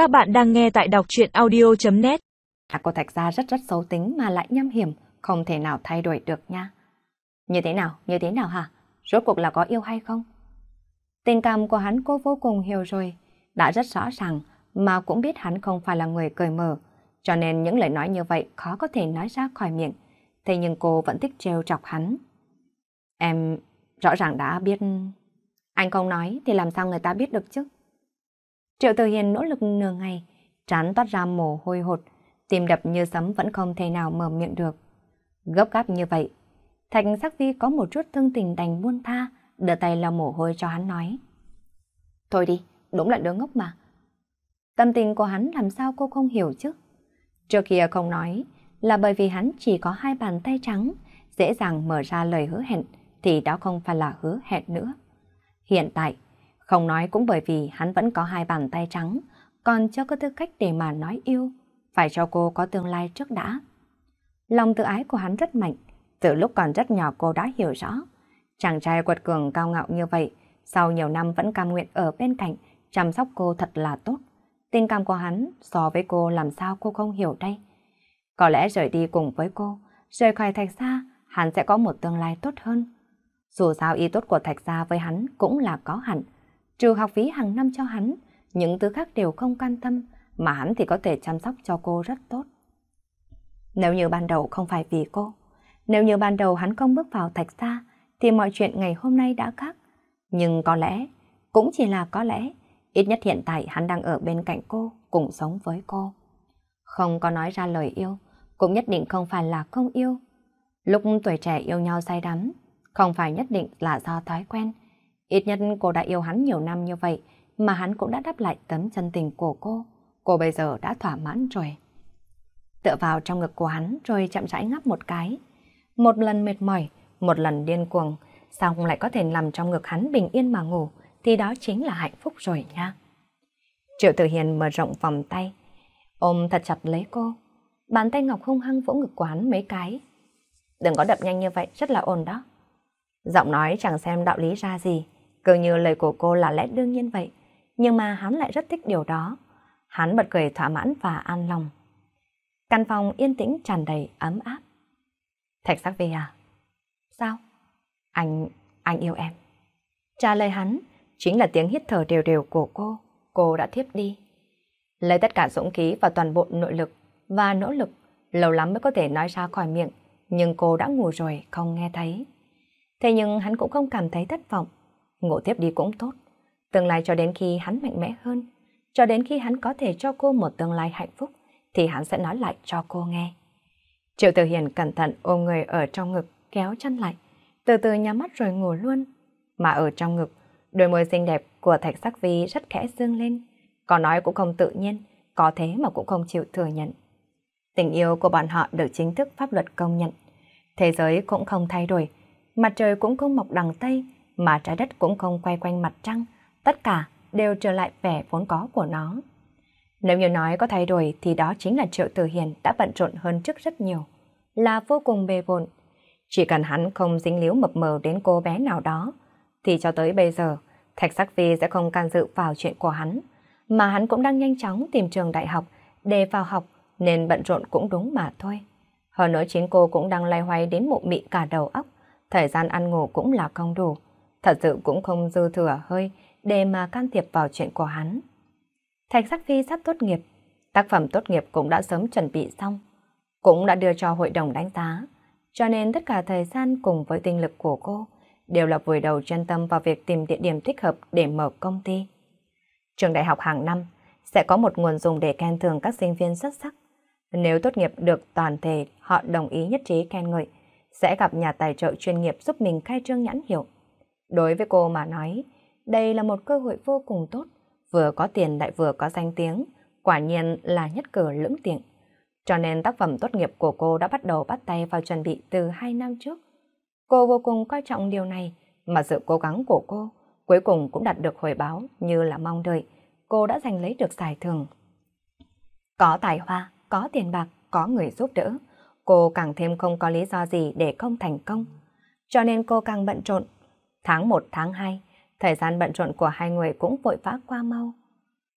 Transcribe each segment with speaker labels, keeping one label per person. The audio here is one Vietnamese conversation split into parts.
Speaker 1: Các bạn đang nghe tại đọc truyện audio.net
Speaker 2: À cô Thạch Gia rất rất xấu tính mà lại nhâm hiểm, không thể nào thay đổi được nha. Như thế nào, như thế nào hả? Rốt cuộc là có yêu hay không? Tình cảm của hắn cô vô cùng hiểu rồi, đã rất rõ ràng mà cũng biết hắn không phải là người cười mở, cho nên những lời nói như vậy khó có thể nói ra khỏi miệng. Thế nhưng cô vẫn thích trêu chọc hắn. Em rõ ràng đã biết... Anh không nói thì làm sao người ta biết được chứ? Triệu Tử Hiền nỗ lực nửa ngày, trán toát ra mồ hôi hột, tim đập như sấm vẫn không thể nào mở miệng được. Gấp gáp như vậy, Thạch Sắc Vi có một chút thương tình đành buông tha, đưa tay lau mồ hôi cho hắn nói. Thôi đi, đúng là đứa ngốc mà. Tâm tình của hắn làm sao cô không hiểu chứ? Trước kia không nói là bởi vì hắn chỉ có hai bàn tay trắng, dễ dàng mở ra lời hứa hẹn, thì đó không phải là hứa hẹn nữa. Hiện tại, không nói cũng bởi vì hắn vẫn có hai bàn tay trắng, còn chưa có tư cách để mà nói yêu, phải cho cô có tương lai trước đã. Lòng tự ái của hắn rất mạnh, từ lúc còn rất nhỏ cô đã hiểu rõ. Chàng trai quật cường cao ngạo như vậy, sau nhiều năm vẫn cam nguyện ở bên cạnh, chăm sóc cô thật là tốt. Tình cảm của hắn so với cô làm sao cô không hiểu đây. Có lẽ rời đi cùng với cô, rời khỏi thạch xa, hắn sẽ có một tương lai tốt hơn. Dù sao ý tốt của thạch gia với hắn cũng là có hẳn. Trừ học phí hàng năm cho hắn, những thứ khác đều không quan tâm, mà hắn thì có thể chăm sóc cho cô rất tốt. Nếu như ban đầu không phải vì cô, nếu như ban đầu hắn không bước vào thạch gia, thì mọi chuyện ngày hôm nay đã khác. Nhưng có lẽ, cũng chỉ là có lẽ, ít nhất hiện tại hắn đang ở bên cạnh cô, cùng sống với cô. Không có nói ra lời yêu, cũng nhất định không phải là không yêu. Lúc tuổi trẻ yêu nhau say đắm, không phải nhất định là do thói quen. Ít nhất cô đã yêu hắn nhiều năm như vậy, mà hắn cũng đã đáp lại tấm chân tình của cô. Cô bây giờ đã thỏa mãn rồi. Tựa vào trong ngực của hắn rồi chậm rãi ngắp một cái. Một lần mệt mỏi, một lần điên cuồng, xong lại có thể nằm trong ngực hắn bình yên mà ngủ, thì đó chính là hạnh phúc rồi nha. Triệu Tử Hiền mở rộng vòng tay, ôm thật chặt lấy cô. Bàn tay ngọc hung hăng vỗ ngực của hắn mấy cái. Đừng có đập nhanh như vậy, rất là ồn đó. Giọng nói chẳng xem đạo lý ra gì, cứ như lời của cô là lẽ đương nhiên vậy. Nhưng mà hắn lại rất thích điều đó. Hắn bật cười thỏa mãn và an lòng. Căn phòng yên tĩnh tràn đầy ấm áp. Thạch sắc về à? Sao? Anh, anh yêu em. Trả lời hắn, chính là tiếng hít thở đều đều của cô. Cô đã thiếp đi. Lấy tất cả dũng khí và toàn bộ nội lực và nỗ lực, lâu lắm mới có thể nói ra khỏi miệng, nhưng cô đã ngủ rồi, không nghe thấy. Thế nhưng hắn cũng không cảm thấy thất vọng. Ngủ tiếp đi cũng tốt. Tương lai cho đến khi hắn mạnh mẽ hơn, cho đến khi hắn có thể cho cô một tương lai hạnh phúc, thì hắn sẽ nói lại cho cô nghe. Triệu Tử Hiền cẩn thận ôm người ở trong ngực, kéo chân lại, từ từ nhắm mắt rồi ngủ luôn. Mà ở trong ngực, đôi môi xinh đẹp của Thạch Sắc Vi rất khẽ dương lên, có nói cũng không tự nhiên, có thế mà cũng không chịu thừa nhận. Tình yêu của bọn họ được chính thức pháp luật công nhận. Thế giới cũng không thay đổi, mặt trời cũng không mọc đằng Tây, mà trái đất cũng không quay quanh mặt trăng, tất cả đều trở lại vẻ vốn có của nó. Nếu như nói có thay đổi thì đó chính là Triệu Tử Hiền đã bận rộn hơn trước rất nhiều, là vô cùng bề bộn. Chỉ cần hắn không dính líu mập mờ đến cô bé nào đó, thì cho tới bây giờ, Thạch Sắc Phi sẽ không can dự vào chuyện của hắn, mà hắn cũng đang nhanh chóng tìm trường đại học để vào học nên bận rộn cũng đúng mà thôi. Hơn nữa chính cô cũng đang lay hoay đến mụ mị cả đầu óc, thời gian ăn ngủ cũng là không đủ, thật sự cũng không dư thừa hơi để mà can thiệp vào chuyện của hắn. Thạch Sắc Phi sắp tốt nghiệp, tác phẩm tốt nghiệp cũng đã sớm chuẩn bị xong, cũng đã đưa cho hội đồng đánh giá, cho nên tất cả thời gian cùng với tinh lực của cô đều là vùi đầu chân tâm vào việc tìm địa điểm thích hợp để mở công ty. Trường đại học hàng năm sẽ có một nguồn dùng để khen thưởng các sinh viên xuất sắc. Nếu tốt nghiệp được toàn thể họ đồng ý nhất trí khen ngợi, sẽ gặp nhà tài trợ chuyên nghiệp giúp mình khai trương nhãn hiệu. Đối với cô mà nói, đây là một cơ hội vô cùng tốt, vừa có tiền lại vừa có danh tiếng, quả nhiên là nhất cử lưỡng tiện. Cho nên tác phẩm tốt nghiệp của cô đã bắt đầu bắt tay vào chuẩn bị từ hai năm trước. Cô vô cùng coi trọng điều này, mà sự cố gắng của cô cuối cùng cũng đạt được hồi báo như là mong đợi. Cô đã giành lấy được giải thưởng. Có tài hoa, có tiền bạc, có người giúp đỡ, cô càng thêm không có lý do gì để không thành công. Cho nên cô càng bận rộn. Tháng 1, tháng 2, thời gian bận rộn của hai người cũng vội vã qua mau.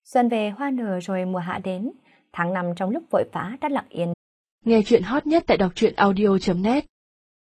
Speaker 2: Xuân về hoa nở rồi mùa hạ đến, tháng năm trong lúc vội vã đã lặng yên.
Speaker 1: Nghe chuyện hot nhất tại đọc truyện audio.net